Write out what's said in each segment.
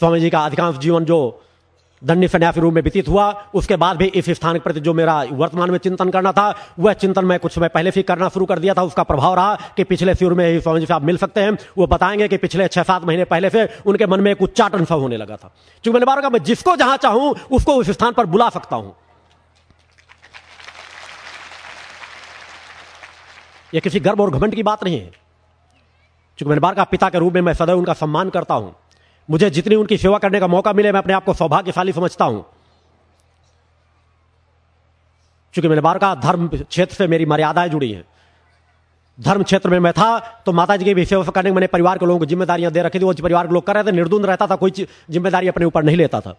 स्वामी जी का अधिकांश जीवन जो दंडी सन्यासी रूप में व्यतीत हुआ, उसके बाद भी इस स्थान के प्रति जो मेरा वर्तमान में चिंतन करना था, वह चिंतन मैं कुछ समय पहले से करना शुरू कर दिया था। उसका प्रभाव रहा कि पिछले शुरू में ही स्वामी जी से आप मिल सकते हैं। वो बताएँगे कि पिछले छह सात महीने पहले से उनके मन में एक उच्चाटन सा होने लगा था। क्योंकि मैंने बार मैं जिसको जहाँ चाहूँ, उसको उस स्थान पर बुला सकता हूँ। यह किसी गर्व और घमंड की बात नहीं है। चूँकि मैंने बार का पिता के रूप में मैं सदैव उनका सम्मान करता हूँ। मुझे जितनी उनकी सेवा करने का मौका मिले, मैं अपने आप को सौभाग्यशाली समझता हूँ। क्योंकि मैंने बार कहा, धर्म क्षेत्र से मेरी मर्यादाएँ जुड़ी हैं। धर्म क्षेत्र में मैं था तो माता जी की भी सेवा करने मैंने परिवार के लोगों को जिम्मेदारियाँ दे रखी थी, वो परिवार के लोग कर रहे थे निर्दुंद रहता था, कोई ज़िम्मेदारी अपने ऊपर नहीं लेता था।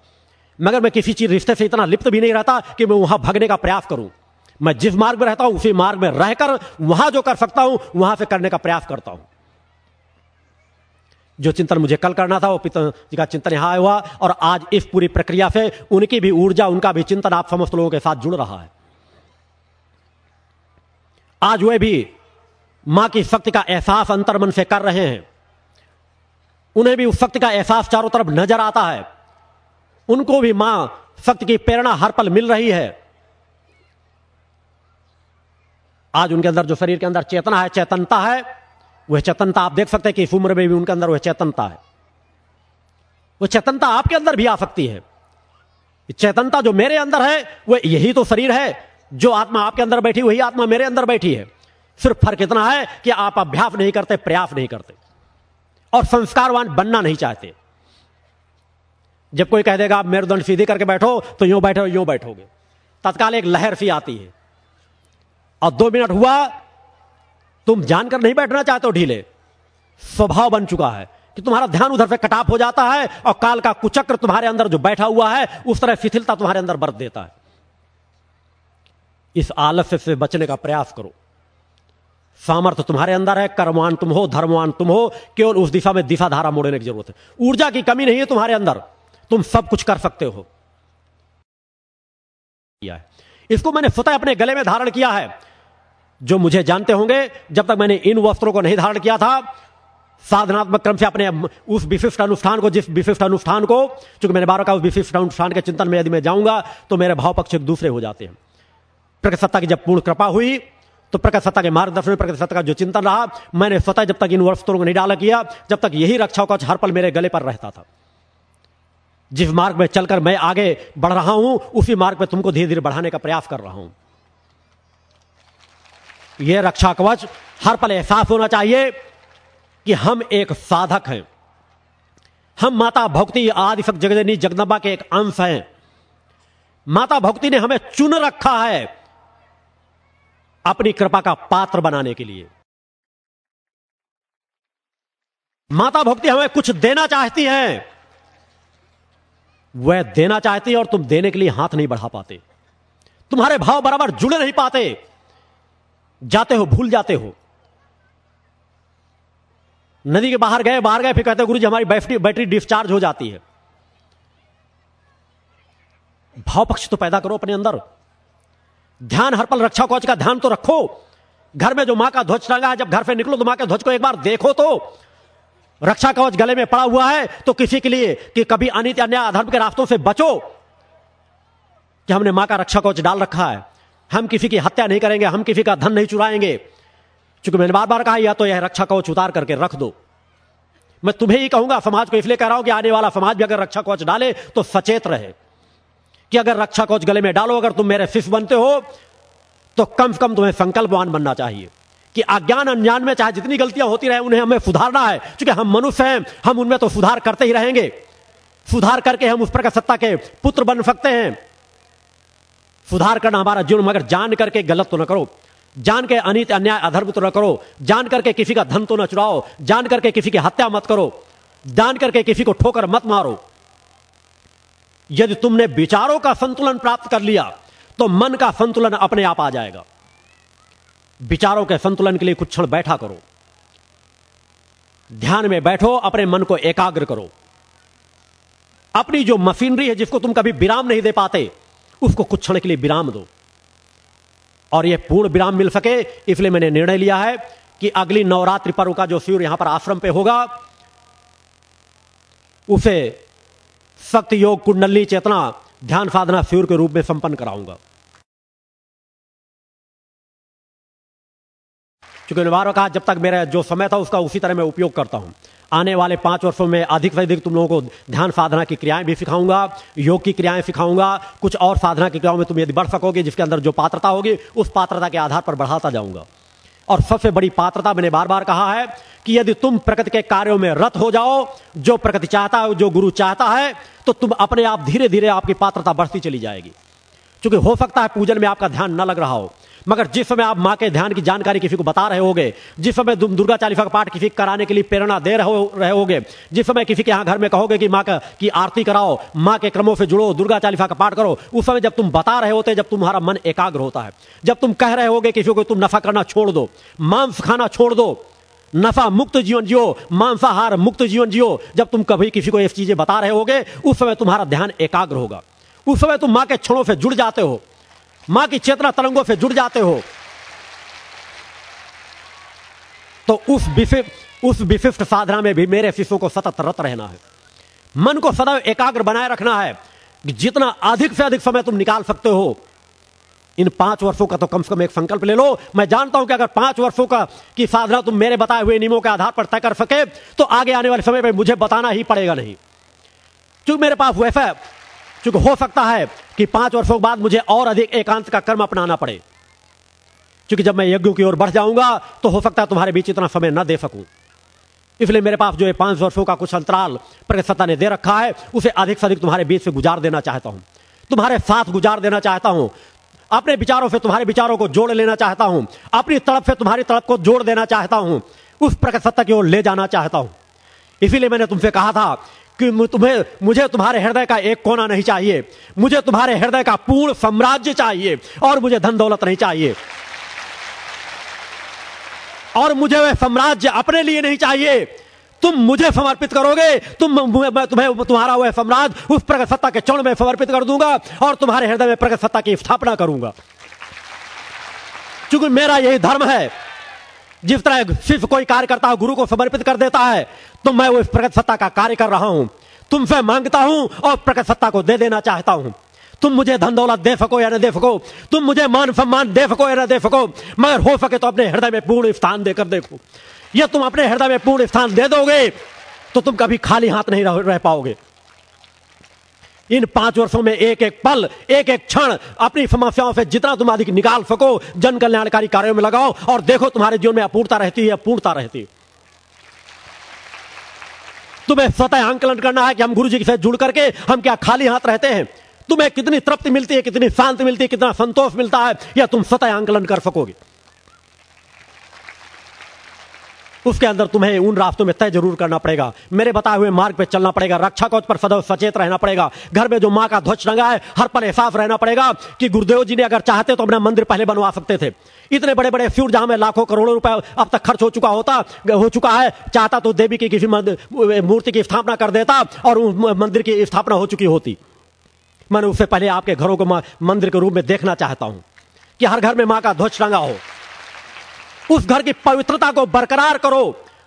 मगर मैं किसी चीज़ रिश्ते से इतना लिप्त भी नहीं रहता कि मैं वहाँ भगने का प्रयास करूँ। मैं जिस मार्ग में रहता हूँ, उसी मार्ग में रहकर, वहाँ जो कर सकता हूँ, वहाँ से करने का प्रयास करता हूँ। जो चिंतन मुझे कल करना था, वो पिता जी का चिंतन यहाँ हुआ और आज इस पूरी प्रक्रिया से उनकी भी ऊर्जा, उनका भी चिंतन आप समस्त लोगों के साथ जुड़ रहा है। आज वे भी माँ की शक्ति का एहसास अंतर्मन से कर रहे हैं। उन्हें भी उस शक्ति का एहसास चारों तरफ़ नज़र आता है। उनको भी माँ शक्ति की प्रेरणा हर पल मिल रही है। आज उनके अंदर, जो शरीर के अंदर चेतना है, चेतनता है वह चेतनता, आप देख सकते हैं कि इस उम्र में भी उनके अंदर वह चेतनता है। वह चेतनता आपके अंदर भी आ सकती है। चेतनता जो मेरे अंदर है, वह यही तो शरीर है। जो आत्मा आपके अंदर बैठी, वही आत्मा मेरे अंदर बैठी है। सिर्फ़ फ़र्क इतना है कि आप अभ्यास नहीं करते, प्रयास नहीं करते। और संस्कारवान बनना नहीं चाहते। जब कोई कह देगा, आप मेरुदंड सीधे करके बैठो तो यूँ बैठो यूँ बैठोगे। तत्काल एक लहर सी आती है। और दो मिनट हुआ तुम जानकर नहीं बैठना चाहते हो ढीले। स्वभाव बन चुका है कि तुम्हारा ध्यान उधर से कटाप हो जाता है और काल का कुचक्र तुम्हारे अंदर जो बैठा हुआ है, उस तरह शिथिलता तुम्हारे अंदर बरत देता है। इस आलस्य से बचने का प्रयास करो। सामर्थ्य तुम्हारे अंदर है, कर्मवान तुम हो, धर्मवान तुम हो, केवल उस दिशा में दिशा धारा मोड़ने की ज़रूरत है। ऊर्जा की कमी नहीं है तुम्हारे अंदर। तुम सब कुछ कर सकते हो। इसको मैंने स्वतः अपने गले में धारण किया है। जो मुझे जानते होंगे, जब तक मैंने इन वस्त्रों को नहीं धारण किया था, साधनात्मक क्रम से अपने उस विशिष्ट अनुष्ठान को, जिस विशिष्ट अनुष्ठान को, चूँकि मैंने बारह का उस विशिष्ट अनुष्ठान के चिंतन में यदि मैं जाऊँगा तो मेरे भाव पक्ष एक दूसरे हो जाते हैं। प्रकट सत्ता की जब पूर्ण कृपा हुई तो प्रकट सत्ता के मार्गदर्शन में प्रकट सत्ता का जो चिंतन रहा, मैंने स्वतः जब तक इन वस्त्रों को नहीं डाला किया, जब तक यही रक्षा कवच हर पल मेरे गले पर रहता था। जिस मार्ग में चलकर मैं आगे बढ़ रहा हूँ, उसी मार्ग पर तुमको धीरे धीरे बढ़ाने का प्रयास कर रहा हूँ। यह रक्षा कवच हर पल एहसास होना चाहिए कि हम एक साधक हैं। हम माता भक्ति आदि सक जगदनी जगदम्बा के एक अंश हैं। माता भक्ति ने हमें चुन रखा है अपनी कृपा का पात्र बनाने के लिए। माता भक्ति हमें कुछ देना चाहती है। वह देना चाहती है और तुम देने के लिए हाथ नहीं बढ़ा पाते। तुम्हारे भाव बराबर जुड़े नहीं पाते। जाते हो, भूल जाते हो। नदी के बाहर गए बाहर गए, फिर कहते गुरु जी हमारी बैटरी बैटरी डिस्चार्ज हो जाती है। भाव पक्ष तो पैदा करो अपने अंदर। ध्यान हर पल रक्षा कवच का ध्यान तो रखो। घर में जो माँ का ध्वज टंगा है, जब घर से निकलो तो माँ के ध्वज को एक बार देखो तो। रक्षा कवच गले में पड़ा हुआ है तो किसी के लिए कि कभी अनित अन्य अधर्म के रास्तों से बचो। कि हमने माँ का रक्षा कवच डाल रखा है। हम किसी की हत्या नहीं करेंगे, हम किसी का धन नहीं चुराएँगे। चूँकि मैंने बार बार कहा, या तो यह रक्षा कवच उतार करके रख दो। मैं तुम्हें ही कहूँगा, समाज को इसलिए कह रहा हूँ कि आने वाला समाज भी अगर रक्षा कवच डाले तो सचेत रहे। कि अगर रक्षा कवच गले में डालो, अगर तुम मेरे शिष्य बनते हो तो कम से कम तुम्हें संकल्पवान बनना चाहिए। कि अज्ञान अनजान में चाहे जितनी गलतियाँ होती रहे, उन्हें हमें सुधारना है। क्योंकि हम मनुष्य हैं, हम उनमें तो सुधार करते ही रहेंगे। सुधार करके हम उस प्रकार सत्ता के पुत्र बन सकते हैं। सुधार करना हमारा जीवन मगर जान करके गलत तो ना करो। जान के अनित, अन्याय, अधर्म तो न करो। जान करके किसी का धन तो न चुराओ। जान करके किसी की हत्या मत करो। जान करके किसी को ठोकर मत मारो। यदि तुमने विचारों का संतुलन प्राप्त कर लिया तो मन का संतुलन अपने आप आ जाएगा। विचारों के संतुलन के लिए कुछ क्षण बैठा करो। ध्यान में बैठो, अपने मन को एकाग्र करो। अपनी जो मशीनरी है, जिसको तुम कभी विराम नहीं दे पाते उसको कुछ क्षण के लिए विराम दो। और यह पूर्ण विराम मिल सके, इसलिए मैंने निर्णय लिया है कि अगली नवरात्रि पर्व का जो सूर्य यहाँ पर आश्रम पे होगा, उसे शक्ति योग कुंडली चेतना ध्यान साधना सूर्य के रूप में संपन्न कराऊँगा। क्योंकि निवारक कहा जब तक मेरा जो समय था, उसका उसी तरह मैं उपयोग करता हूँ। आने वाले पाँच वर्षों में अधिक से अधिक तुम लोगों को ध्यान साधना की क्रियाएँ भी सिखाऊँगा, योग की क्रियाएँ सिखाऊँगा, कुछ और साधना की क्रियाओं में तुम यदि बढ़ सकोगे, जिसके अंदर जो पात्रता होगी, उस पात्रता के आधार पर बढ़ाता जाऊँगा। और सबसे बड़ी पात्रता मैंने बार बार कहा है कि यदि तुम प्रकृति के कार्यों में रत हो जाओ, जो प्रकृति चाहता है, जो गुरु चाहता है तो तुम अपने आप धीरे धीरे आपकी पात्रता बढ़ती चली जाएगी। क्योंकि हो सकता है पूजन में आपका ध्यान न लग रहा हो मगर जिस समय आप माँ के ध्यान की जानकारी किसी को बता रहे होगे, जिस समय दुर्गा चालीसा का पाठ किसी कराने के लिए प्रेरणा दे रहे होगे, जिस समय किसी के यहाँ घर में कहोगे कि माँ का की आरती कराओ, माँ के क्रमों से जुड़ो, दुर्गा चालीसा का पाठ करो, उस समय जब तुम बता रहे होते, जब तुम्हारा मन एकाग्र होता है, जब तुम कह रहे होगे किसी को तुम नफा करना छोड़ दो, मांस खाना छोड़ दो, नफा मुक्त जीवन जियो, मांसाहार मुक्त जीवन जियो, जब तुम कभी किसी को ये चीज़ें बता रहे होगे, उस समय तुम्हारा ध्यान एकाग्र होगा। उस समय तुम माँ के क्षणों से जुड़ जाते हो। माँ की चेतना तरंगों से जुड़ जाते हो। तो उस विशिष्ट उस विशिष्ट साधना में भी मेरे शिष्यों को सतत रत रहना है। मन को सदैव एकाग्र बनाए रखना है कि जितना अधिक से अधिक समय तुम निकाल सकते हो। इन पाँच वर्षों का तो कम से कम एक संकल्प ले लो। मैं जानता हूँ कि अगर पाँच वर्षों का, की साधना तुम मेरे बताए हुए नियमों के आधार पर तय कर सके तो आगे आने वाले समय में मुझे बताना ही पड़ेगा नहीं। क्योंकि मेरे पास वैसा क्योंकि हो सकता है कि पाँच वर्षों के बाद मुझे और अधिक एकांत का कर्म अपनाना पड़े। क्योंकि जब मैं यज्ञों की ओर बढ़ जाऊँगा तो हो सकता है तुम्हारे बीच इतना समय न दे सकूँ। इसलिए मेरे पास जो है पाँच वर्षों का कुछ अंतराल प्रगति ने दे रखा है, उसे अधिक से अधिक तुम्हारे बीच से गुजार देना चाहता हूँ। तुम्हारे साथ गुजार देना चाहता हूँ। अपने विचारों से तुम्हारे विचारों को जोड़ लेना चाहता हूँ। अपनी तड़प से तुम्हारी तड़प को जोड़ देना चाहता हूँ। उस प्रगति सत्ता की ओर ले जाना चाहता हूँ। इसीलिए मैंने तुमसे कहा था कि तुम्हें, मुझे तुम्हारे हृदय का एक कोना नहीं चाहिए। मुझे तुम्हारे हृदय का पूर्ण साम्राज्य चाहिए और मुझे धन दौलत नहीं चाहिए। और मुझे वह साम्राज्य अपने लिए नहीं चाहिए। तुम मुझे समर्पित करोगे, तुम मैं तुम्हें, तुम्हारा वह साम्राज्य, उस प्रगत सत्ता के चौड़ में समर्पित कर दूँगा और तुम्हारे हृदय में प्रगत सत्ता की स्थापना करूँगा। क्योंकि मेरा यही धर्म है जिस तरह सिर्फ़ कोई कार्य करता है, गुरु को समर्पित कर देता है तो मैं उस प्रगत सत्ता का कार्य कर रहा हूँ। तुमसे माँगता हूँ और प्रकट सत्ता को दे देना चाहता हूँ। तुम मुझे धन दौलत दे सको या न दे सको? तुम मुझे मान सम्मान दे सको या न दे सको? मगर हो सके तो अपने हृदय में पूर्ण स्थान देकर देखो। या तुम अपने हृदय में पूर्ण स्थान दे दोगे तो तुम कभी खाली हाथ नहीं रह पाओगे। इन पाँच वर्षों में एक एक पल, एक एक क्षण अपनी समस्याओं से जितना तुम अधिक निकाल सको, जन कल्याणकारी कार्यों में लगाओ और देखो तुम्हारे जीवन में अपूर्णता रहती है पूर्णता रहती है। तुम्हें स्वतः आंकलन करना है कि हम गुरु जी से जुड़ करके हम क्या खाली हाथ रहते हैं? तुम्हें कितनी तृप्ति मिलती है, कितनी शांति मिलती है, कितना संतोष मिलता है, या तुम स्वतः आंकलन कर सकोगे? उसके अंदर तुम्हें उन रास्तों में तय ज़रूर करना पड़ेगा। मेरे बताए हुए मार्ग पे चलना पड़ेगा। रक्षा कवच पर सदैव सचेत रहना पड़ेगा। घर में जो माँ का ध्वज टंगा है, हर पर एहसास रहना पड़ेगा कि गुरुदेव जी ने अगर चाहते तो अपना मंदिर पहले बनवा सकते थे। इतने बड़े बड़े फ्यूर जहाँ में लाखों करोड़ों रुपए अब तक खर्च हो चुका होता, हो चुका है, चाहता तो देवी की किसी मूर्ति की स्थापना कर देता और मंदिर की स्थापना हो चुकी होती। मैंने उससे पहले आपके घरों को मंदिर के रूप में देखना चाहता हूँ कि हर घर में माँ का ध्वज टंगा हो। उस घर की पवित्रता को बरकरार करो।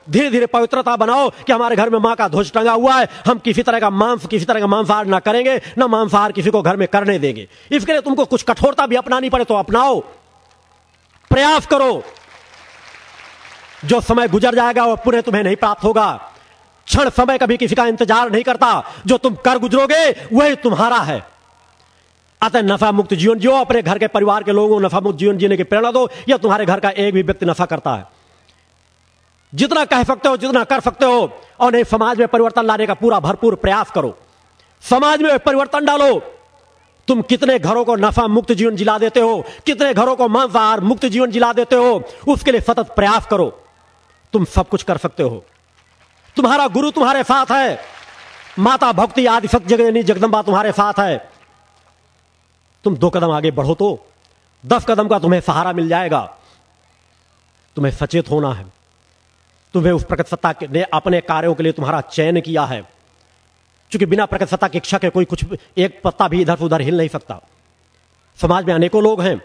धीरे धीरे पवित्रता बनाओ कि हमारे घर में माँ का ध्वज टंगा हुआ है। हम किसी तरह का मांस, किसी तरह का मांसाहार ना करेंगे, ना मांसाहार किसी को घर में करने देंगे। इसके लिए तुमको कुछ कठोरता भी अपनानी पड़े तो अपनाओ। प्रयास करो। जो समय गुजर जाएगा वह पुनः तुम्हें नहीं प्राप्त होगा। क्षण समय कभी किसी का इंतज़ार नहीं करता। जो तुम कर गुजरोगे, वही तुम्हारा है। अतः नफा मुक्त जीवन जियो अपने घर के परिवार के लोगों को नफा मुक्त जीवन जीने की प्रेरणा दो या तुम्हारे घर का एक भी व्यक्ति नफा करता है। जितना कह सकते हो, जितना कर सकते हो, और नहीं, समाज में परिवर्तन लाने का पूरा भरपूर प्रयास करो। समाज में परिवर्तन डालो। तुम कितने घरों को नफा मुक्त जीवन जिला देते हो, कितने घरों को मांसाहार मुक्त जीवन जिला देते हो, उसके लिए सतत प्रयास करो। तुम सब कुछ कर सकते हो। तुम्हारा गुरु तुम्हारे साथ है। माता भक्ति आदि सत्य जगनी जगदम्बा तुम्हारे साथ है। तुम दो कदम आगे बढ़ो तो दस कदम का तुम्हें सहारा मिल जाएगा। तुम्हें सचेत होना है। तुम्हें उस प्रकट सत्ता ने अपने कार्यों के लिए तुम्हारा चयन किया है। क्योंकि बिना प्रकट सत्ता की इच्छा के कोई कुछ एक पत्ता भी इधर उधर हिल नहीं सकता। समाज में अनेकों लोग हैं।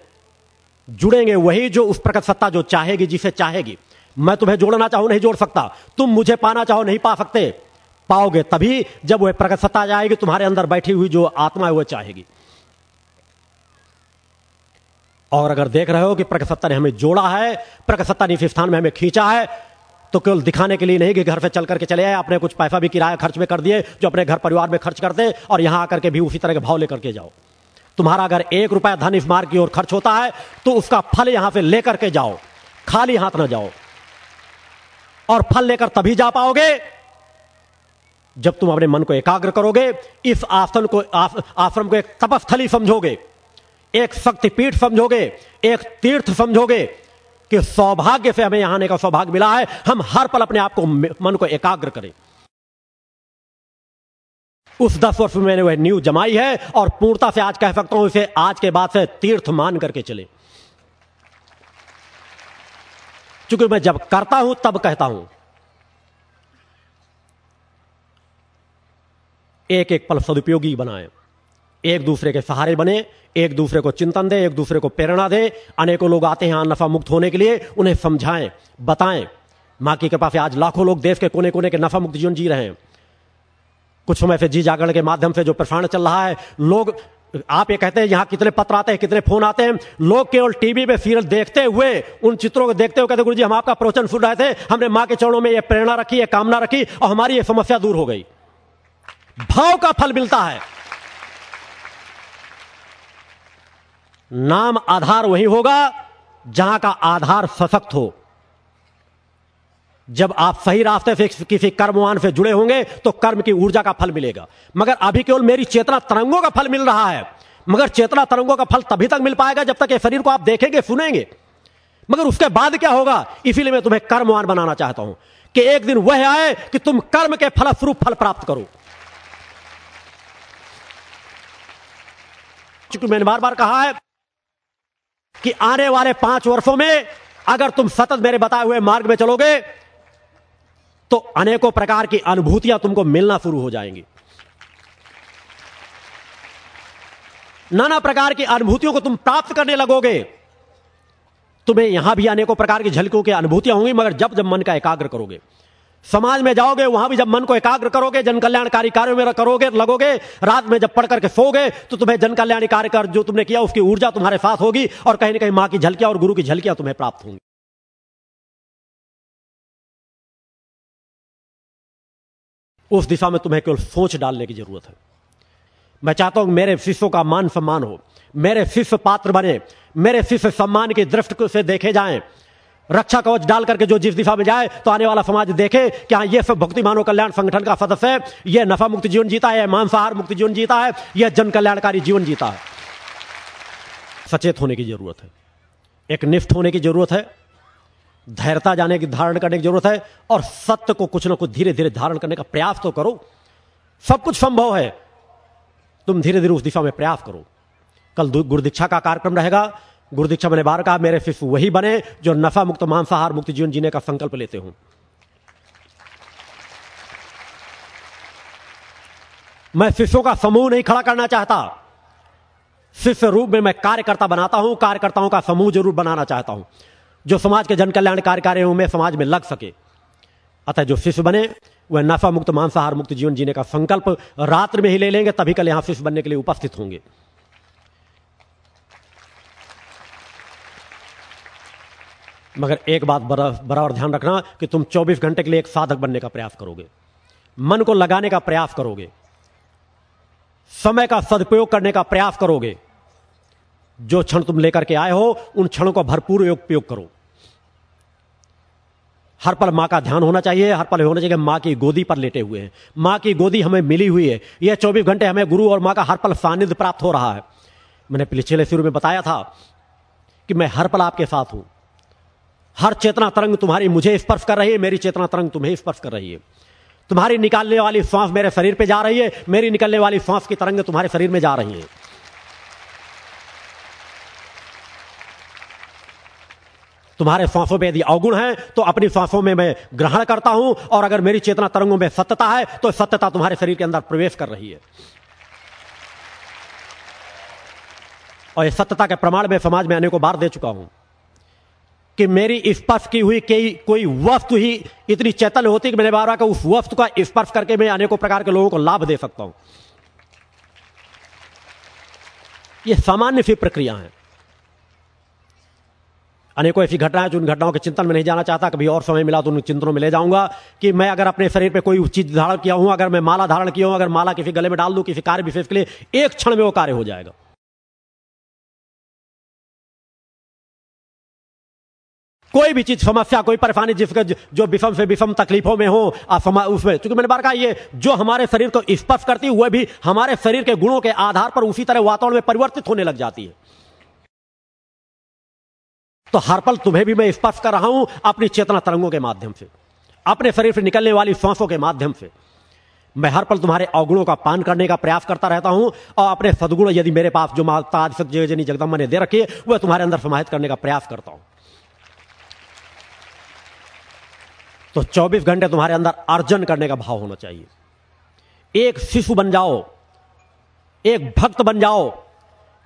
जुड़ेंगे वही जो उस प्रकट सत्ता जो चाहेगी, जिसे चाहेगी। मैं तुम्हें जोड़ना चाहूँ, नहीं जोड़ सकता। तुम मुझे पाना चाहो, नहीं पा सकते। पाओगे तभी जब वह प्रकट सत्ता जाएगी, तुम्हारे अंदर बैठी हुई जो आत्मा है, वह चाहेगी। और अगर देख रहे हो कि प्रकट सत्ता ने हमें जोड़ा है प्रकट सत्ता ने इस स्थान में हमें खींचा है तो केवल दिखाने के लिए नहीं कि घर से चल करके चले आए, अपने कुछ पैसा भी किराया खर्च में कर दिए, जो अपने घर परिवार में खर्च कर दे और यहाँ आकर के भी उसी तरह के भाव लेकर के जाओ। तुम्हारा अगर एक रुपया धन इस मार्ग की ओर खर्च होता है तो उसका फल यहाँ से लेकर के जाओ। खाली हाथ ना जाओ। और फल लेकर तभी जा पाओगे, जब तुम अपने मन को एकाग्र करोगे, इस आसन को आश्रम को एक तपस्थली समझोगे। एक शक्तिपीठ समझोगे, एक तीर्थ समझोगे कि सौभाग्य से हमें यहाँ आने का सौभाग्य मिला है। हम हर पल अपने आप को मन को एकाग्र करें। उस दस वर्ष में मैंने वह न्यू जमाई है और पूर्णता से आज कह सकता हूँ, इसे आज के बाद से तीर्थ मान करके चले। चूँकि मैं जब करता हूँ, तब कहता हूँ। एक एक पल सदुपयोगी बनाए। एक दूसरे के सहारे बने, एक दूसरे को चिंतन दे, एक दूसरे को प्रेरणा दे। अनेकों लोग आते हैं नफा मुक्त होने के लिए, उन्हें समझाएँ, बताएँ। माँ की कृपा से आज लाखों लोग देश के कोने कोने के नफा मुक्त जीवन जी रहे हैं। कुछ समय से जी जागरण के माध्यम से जो प्रसारण चल रहा है, लोग, आप ये कहते हैं, यहाँ कितने पत्र आते हैं, कितने फ़ोन आते हैं। लोग केवल टीवी पे सीरियल देखते हुए, उन चित्रों को देखते हुए कहते गुरु जी हम आपका प्रवचन सुन रहे थे, हमने माँ के चरणों में ये प्रेरणा रखी, ये कामना रखी, और हमारी ये समस्या दूर हो गई। भाव का फल मिलता है। नाम आधार वही होगा जहाँ का आधार सशक्त हो। जब आप सही रास्ते से किसी कर्मवान से जुड़े होंगे तो कर्म की ऊर्जा का फल मिलेगा। मगर अभी केवल मेरी चेतना तरंगों का फल मिल रहा है। मगर चेतना तरंगों का फल तभी तक मिल पाएगा जब तक ये शरीर को आप देखेंगे, सुनेंगे। मगर उसके बाद क्या होगा? इसीलिए मैं तुम्हें कर्मवान बनाना चाहता हूँ कि एक दिन वह आए कि तुम कर्म के फलस्वरूप फल प्राप्त करो। चूँकि मैंने बार बार कहा है कि आने वाले पाँच वर्षों में अगर तुम सतत मेरे बताए हुए मार्ग में चलोगे तो अनेकों प्रकार की अनुभूतियाँ तुमको मिलना शुरू हो जाएँगी। नाना प्रकार की अनुभूतियों को तुम प्राप्त करने लगोगे। तुम्हें यहाँ भी अनेकों प्रकार की झलकों की अनुभूतियाँ होंगी, मगर जब जब मन का एकाग्र करोगे समाज में जाओगे, वहाँ भी जब मन को एकाग्र करोगे जन कल्याणकारी कार्यों में करोगे, लगोगे, रात में जब पढ़ करके सोगे तो तुम्हें जन कल्याणी कार्य कर जो तुमने किया, उसकी ऊर्जा तुम्हारे साथ होगी और कहीं ना कहीं माँ की झलकियाँ और गुरु की झलकियाँ तुम्हें प्राप्त होंगी। उस दिशा में तुम्हें केवल सोच डालने की ज़रूरत है। मैं चाहता हूँ मेरे शिष्यों का मान सम्मान हो, मेरे शिष्य पात्र बने, मेरे शिष्य सम्मान की दृष्टि से देखे जाएँ रक्षा कवच डाल करके जो जिस दिशा में जाए तो आने वाला समाज देखे कि हाँ ये भक्ति मानव कल्याण संगठन का सदस्य है यह नफा मुक्त जीवन जीता है, मांसाहार मुक्त जीवन जीता है यह जन कल्याणकारी जीवन जीता है। सचेत होने की ज़रूरत है। एक निष्ठ होने की ज़रूरत है। धैर्यता जाने की धारण करने की ज़रूरत है। और सत्य को कुछ ना कुछ धीरे धीरे धारण करने का प्रयास तो करो। सब कुछ संभव है। तुम धीरे धीरे उस दिशा में प्रयास करो। कल गुरुदीक्षा का कार्यक्रम रहेगा। गुरुदीक्षा मैंने बार कहा मेरे शिष्य वही बने जो नफा मुक्त मांसाहार मुक्त जीवन जीने का संकल्प लेते हूँ। मैं शिष्यों का समूह नहीं खड़ा करना चाहता। शिष्य रूप में मैं कार्यकर्ता बनाता हूँ, कार्यकर्ताओं का समूह ज़रूर बनाना चाहता हूँ। जो समाज के जन कल्याण कार्य कार्यों में समाज में लग सके। अतः जो शिष्य बने, वह नफा मुक्त मांसाहार मुक्त जीवन जीने का संकल्प रात्र में ही ले लेंगे, तभी कल यहाँ शिष्य बनने के लिए उपस्थित होंगे। मगर एक बात बराबर ध्यान रखना कि तुम 24 घंटे के लिए एक साधक बनने का प्रयास करोगे। मन को लगाने का प्रयास करोगे। समय का सदुपयोग करने का प्रयास करोगे। जो क्षण तुम लेकर के आए हो, उन क्षणों का भरपूर उपयोग करो। हर पल माँ का ध्यान होना चाहिए, हर पल होना चाहिए माँ की गोदी पर लेटे हुए हैं। माँ की गोदी हमें मिली हुई है। यह चौबीस घंटे हमें गुरु और माँ का हर पल सानिध्य प्राप्त हो रहा है। मैंने पिछले शुरू में बताया था कि मैं हर पल आपके साथ हूँ। हर चेतना तरंग तुम्हारी मुझे स्पर्श कर रही है, मेरी चेतना तरंग तुम्हें स्पर्श कर रही है। तुम्हारी निकालने वाली सांस मेरे शरीर पे जा रही है, मेरी निकलने वाली सांस की तरंग तुम्हारे शरीर में जा रही है। तुम्हारे सांसों में यदि अवगुण है तो अपनी सांसों में मैं ग्रहण करता हूँ, और अगर मेरी चेतना तरंगों में सत्यता है तो सत्यता तुम्हारे शरीर के अंदर प्रवेश कर रही है। और इस सत्यता के प्रमाण में समाज में अनेकों बार दे चुका हूँ। कि मेरी स्पर्श की हुई कई, कोई वस्तु ही इतनी चैतन्य होती कि मैंने बार बार उस वस्तु का स्पर्श करके मैं अनेकों प्रकार के लोगों को लाभ दे सकता हूँ। यह सामान्य सी प्रक्रिया है। अनेकों ऐसी घटनाएँ जो उन घटनाओं के चिंतन में नहीं जाना चाहता। कभी और समय मिला तो उन चिंतनों में ले जाऊँगा कि मैं अगर अपने शरीर पे कोई चीज़ धारण किया हूँ, अगर मैं माला धारण किया हूँ, अगर माला किसी गले में डाल दूँ, किसी कार्य विशेष के लिए, एक क्षण में वो कार्य हो जाएगा। कोई भी चीज़, समस्या, कोई परेशानी जिसके जो विषम से विषम तकलीफों में हो उसमें। क्योंकि मैंने बार कहा, ये जो हमारे शरीर को स्पर्श करती है, वह भी हमारे शरीर के गुणों के आधार पर उसी तरह वातावरण में परिवर्तित होने लग जाती है। तो हर पल तुम्हें भी मैं स्पर्श कर रहा हूँ अपनी चेतना तरंगों के माध्यम से, अपने शरीर से निकलने वाली सांसों के माध्यम से। मैं हर पल तुम्हारे अवगुणों का पान करने का प्रयास करता रहता हूँ और अपने सदगुण यदि मेरे पास जो माता जगदम्बा ने दे रखी है, वह तुम्हारे अंदर समाहित करने का प्रयास करता हूँ। तो 24 घंटे तुम्हारे अंदर अर्जन करने का भाव होना चाहिए। एक शिशु बन जाओ, एक भक्त बन जाओ,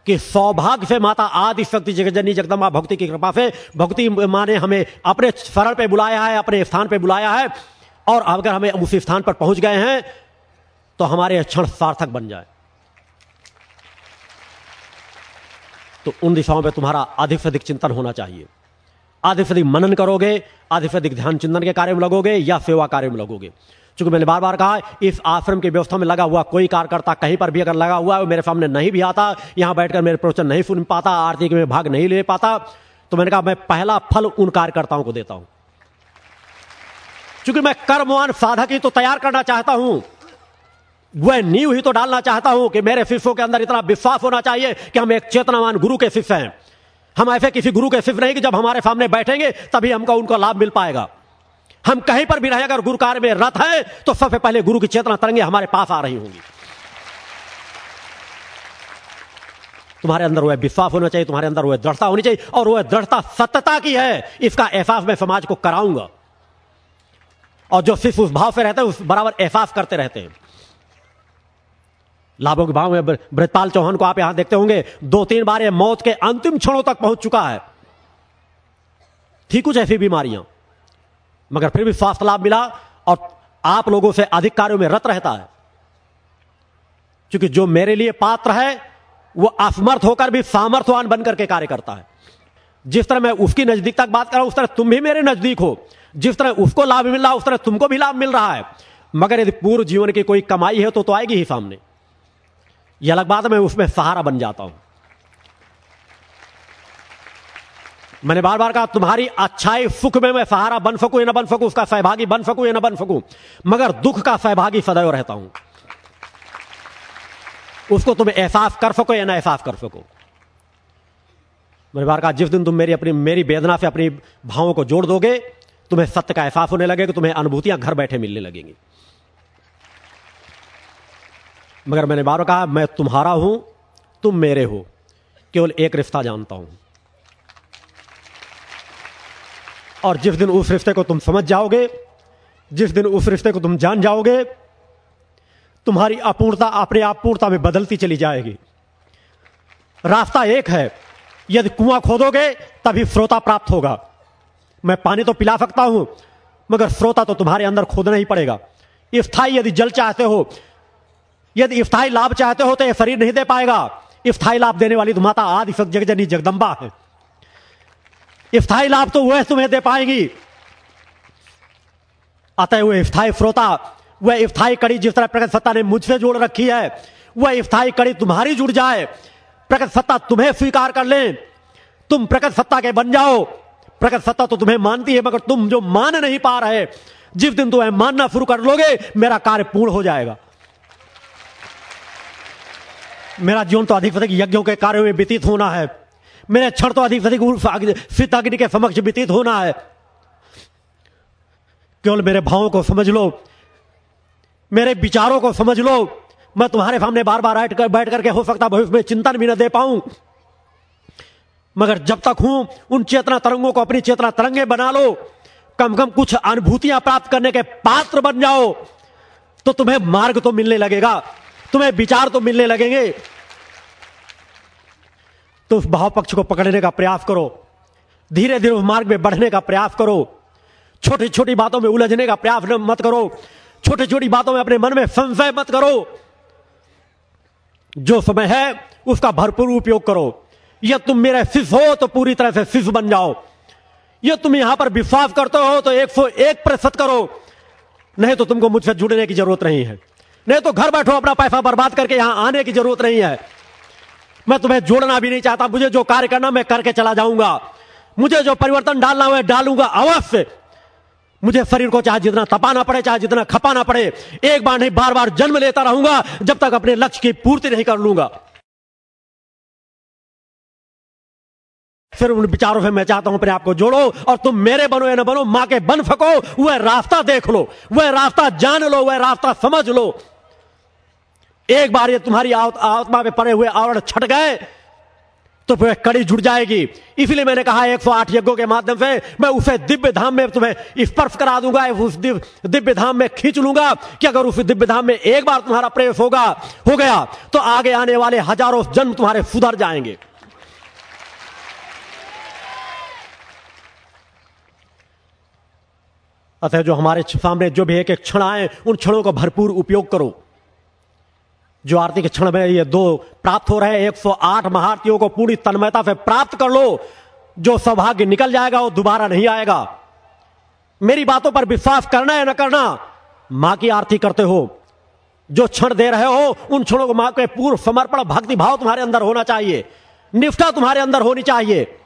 कि सौभाग्य से माता आदि शक्ति जगजनी जगदम्बा भक्ति की कृपा से भक्ति माँ ने हमें अपने शरण पे बुलाया है, अपने स्थान पे बुलाया है, और अगर हमें उसी स्थान पर पहुँच गए हैं तो हमारे क्षण सार्थक बन जाए। तो उन दिशाओं पे तुम्हारा अधिक से अधिक चिंतन होना चाहिए। अधिक से अधिक मनन करोगे अधिक से अधिक ध्यान चिंतन के कार्य में लगोगे या सेवा कार्य में लगोगे। चूँकि मैंने बार बार कहा, इस आश्रम की व्यवस्था में लगा हुआ कोई कार्यकर्ता कहीं पर भी अगर लगा हुआ है मेरे सामने नहीं भी आता, यहाँ बैठकर मेरे प्रवचन नहीं सुन पाता, आरती में भाग नहीं ले पाता तो मैंने कहा, मैं पहला फल उन कार्यकर्ताओं को देता हूँ। चूँकि मैं कर्मवान साधक ही तो तैयार करना चाहता हूँ, वह नींव ही तो डालना चाहता हूँ कि मेरे शिष्यों के अंदर इतना विश्वास होना चाहिए कि हम एक चेतनावान गुरु के शिष्य हैं। हम ऐसे किसी गुरु के शिष्य नहीं कि जब हमारे सामने बैठेंगे तभी हमको उनका लाभ मिल पाएगा। हम कहीं पर भी रहे अगर गुरु कार्य में रथ है तो सबसे पहले गुरु की चेतना तरंगे हमारे पास आ रही होंगी। तुम्हारे अंदर वह विश्वास होना चाहिए, तुम्हारे अंदर वह दृढ़ता होनी चाहिए, और वह दृढ़ता सत्यता की है, इसका एहसास मैं समाज को कराऊँगा। और जो सिर्फ़ उस भाव से रहते हैं, उस बराबर एहसास करते रहते हैं। लाभों के भाव में ब्रजपाल चौहान को आप यहाँ देखते होंगे, दो तीन बार ये मौत के अंतिम क्षणों तक पहुँच चुका है। थी कुछ ऐसी बीमारियाँ, मगर फिर भी स्वास्थ्य लाभ मिला और आप लोगों से अधिक कार्यों में रत रहता है। क्योंकि जो मेरे लिए पात्र है, वो असमर्थ होकर भी सामर्थ्यवान बनकर के कार्य करता है। जिस तरह मैं उसकी नज़दीक तक बात कर रहा हूँ, उस तरह तुम भी मेरे नज़दीक हो। जिस तरह उसको लाभ मिल रहा है उस तरह तुमको भी लाभ मिल रहा है। मगर यदि पूर्व जीवन की कोई कमाई है तो तो आएगी ही सामने। यह अलग बात है, मैं उसमें सहारा बन जाता हूँ। मैंने बार बार कहा, तुम्हारी अच्छाई सुख में मैं सहारा बन सकूँ या ना बन सकूँ, उसका सहभागी बन सकूँ या ना बन सकूँ, मगर दुख का सहभागी सदैव रहता हूँ। उसको तुम एहसास कर सको या ना एहसास कर सको। मैंने बार कहा, जिस दिन तुम मेरी अपनी, मेरी वेदना से अपनी भावों को जोड़ दोगे, तुम्हें सत्य का एहसास होने लगेगा, तुम्हें अनुभूतियाँ घर बैठे मिलने लगेंगी। मगर मैंने बार कहा, मैं तुम्हारा हूँ, तुम मेरे हो। केवल एक रिश्ता जानता हूँ। और जिस दिन उस रिश्ते को तुम समझ जाओगे, जिस दिन उस रिश्ते को तुम जान जाओगे, तुम्हारी अपूर्णता अपने आप पूर्णता में बदलती चली जाएगी। रास्ता एक है, यदि कुआँ खोदोगे, तभी श्रोता प्राप्त होगा। मैं पानी तो पिला सकता हूँ, मगर श्रोता तो तुम्हारे अंदर खोदना ही पड़ेगा। स्थायी यदि जल चाहते हो यदि स्थायी लाभ चाहते हो तो यह शरीर नहीं दे पाएगा। स्थायी लाभ देने वाली तो माता आदि जगजनी जगदम्बा है। स्थायी लाभ तो वह तुम्हें दे पाएँगी। अतः वह स्थायी श्रोता वह स्थायी कड़ी जिस तरह प्रकट सत्ता ने मुझसे जोड़ रखी है, वह स्थायी कड़ी तुम्हारी जुड़ जाए। प्रकट सत्ता तुम्हें स्वीकार कर ले। तुम प्रकट सत्ता के बन जाओ। प्रकट सत्ता तो तुम्हें मानती है, मगर तुम जो मान नहीं पा रहे, जिस दिन तुम्हें मानना शुरू कर लोगे, मेरा कार्य पूर्ण हो जाएगा। मेरा जीवन तो अधिक से अधिक यज्ञों के कार्यों में व्यतीत होना है। मेरे क्षण तो अधिक अधिक सीताग्नि के समक्ष व्यतीत होना है। केवल मेरे भावों को समझ लो। मेरे विचारों को समझ लो। मैं तुम्हारे सामने बार बार कर, बैठ करके हो सकता भविष्य में चिंतन भी न दे पाऊँ। मगर जब तक हूँ, उन चेतना तरंगों को अपनी चेतना तरंगे बना लो। कम कम कुछ अनुभूतियाँ प्राप्त करने के पात्र बन जाओ। तो तुम्हें मार्ग तो मिलने लगेगा। तुम्हें विचार तो मिलने लगेंगे। तो उस भाव पक्ष को पकड़ने का प्रयास करो। धीरे धीरे उस मार्ग में बढ़ने का प्रयास करो। छोटी छोटी बातों में उलझने का प्रयास मत करो। छोटी छोटी बातों में अपने मन में संशय मत करो। जो समय है, उसका भरपूर उपयोग करो। यह तुम मेरे शिष्य हो तो पूरी तरह से शिष्य बन जाओ। यह तुम यहाँ पर विश्वास करते हो तो एक सौ एक प्रतिशत करो। नहीं तो तुमको मुझसे जुड़ने की ज़रूरत नहीं है। नहीं तो घर बैठो, अपना पैसा बर्बाद करके यहाँ आने की ज़रूरत नहीं है। मैं तुम्हें जोड़ना भी नहीं चाहता, मुझे जो कार्य करना मैं करके चला जाऊँगा। मुझे जो परिवर्तन डालना मैं डालूँगा अवश्य। मुझे शरीर को चाहे जितना तपाना पड़े, चाहे जितना खपाना पड़े, एक बार नहीं बार बार जन्म लेता रहूँगा, जब तक अपने लक्ष्य की पूर्ति नहीं कर लूँगा। फिर उन विचारों से मैं चाहता हूँ, अपने आप को जोड़ो और तुम मेरे बनो या न बनो, माँ के बन सको वह रास्ता देख लो, वह रास्ता जान लो, वह रास्ता समझ लो। एक बार ये तुम्हारी आत्मा में पड़े हुए आवरण छट गए तो फिर कड़ी जुड़ जाएगी। इसलिए मैंने कहा 108 यज्ञों के माध्यम से मैं उसे दिव्य धाम में तुम्हें स्पर्श करा दूँगा उस दिव्य धाम में खींच लूँगा कि अगर उस दिव्य धाम में एक बार तुम्हारा प्रवेश होगा, हो गया तो आगे आने वाले हज़ारों जन्म तुम्हारे सुधर जाएँगे। अतः जो हमारे सामने जो भी एक एक क्षण आए, उन क्षणों का भरपूर उपयोग करो। जो आरती के क्षण में ये दो प्राप्त हो रहे हैं 108 महारतियों को पूरी तन्मयता से प्राप्त कर लो। जो सौभाग्य निकल जाएगा, वो दोबारा नहीं आएगा। मेरी बातों पर विश्वास करना है न करना, माँ की आरती करते हो। जो क्षण दे रहे हो, उन क्षणों को माँ के पूर्व समर्पण भक्ति भाव तुम्हारे अंदर होना चाहिए। निष्ठा तुम्हारे अंदर होनी चाहिए।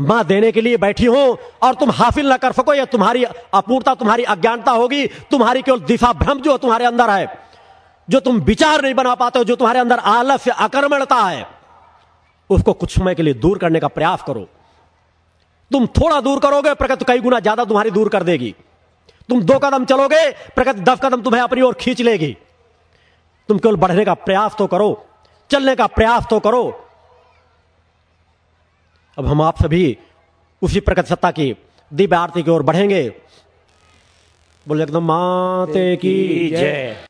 माँ देने के लिए बैठी हो, और तुम हासिल ना कर सको यह तुम्हारी अपूर्णता, तुम्हारी अज्ञानता होगी। तुम्हारी केवल दिशा भ्रम जो तुम्हारे अंदर है। जो तुम विचार नहीं बना पाते हो जो तुम्हारे अंदर आलस्य आक्रमणता है उसको कुछ समय के लिए दूर करने का प्रयास करो। तुम थोड़ा दूर करोगे प्रकृति कई गुना ज़्यादा तुम्हारी दूर कर देगी। तुम दो कदम चलोगे प्रकृति दस कदम तुम्हें अपनी ओर खींच लेगी। तुम केवल बढ़ने का प्रयास तो करो चलने का प्रयास तो करो। अब हम आप सभी उसी प्रकट सत्ता की दिव्य आरती की ओर बढ़ेंगे। बोले एकदम माते की जय।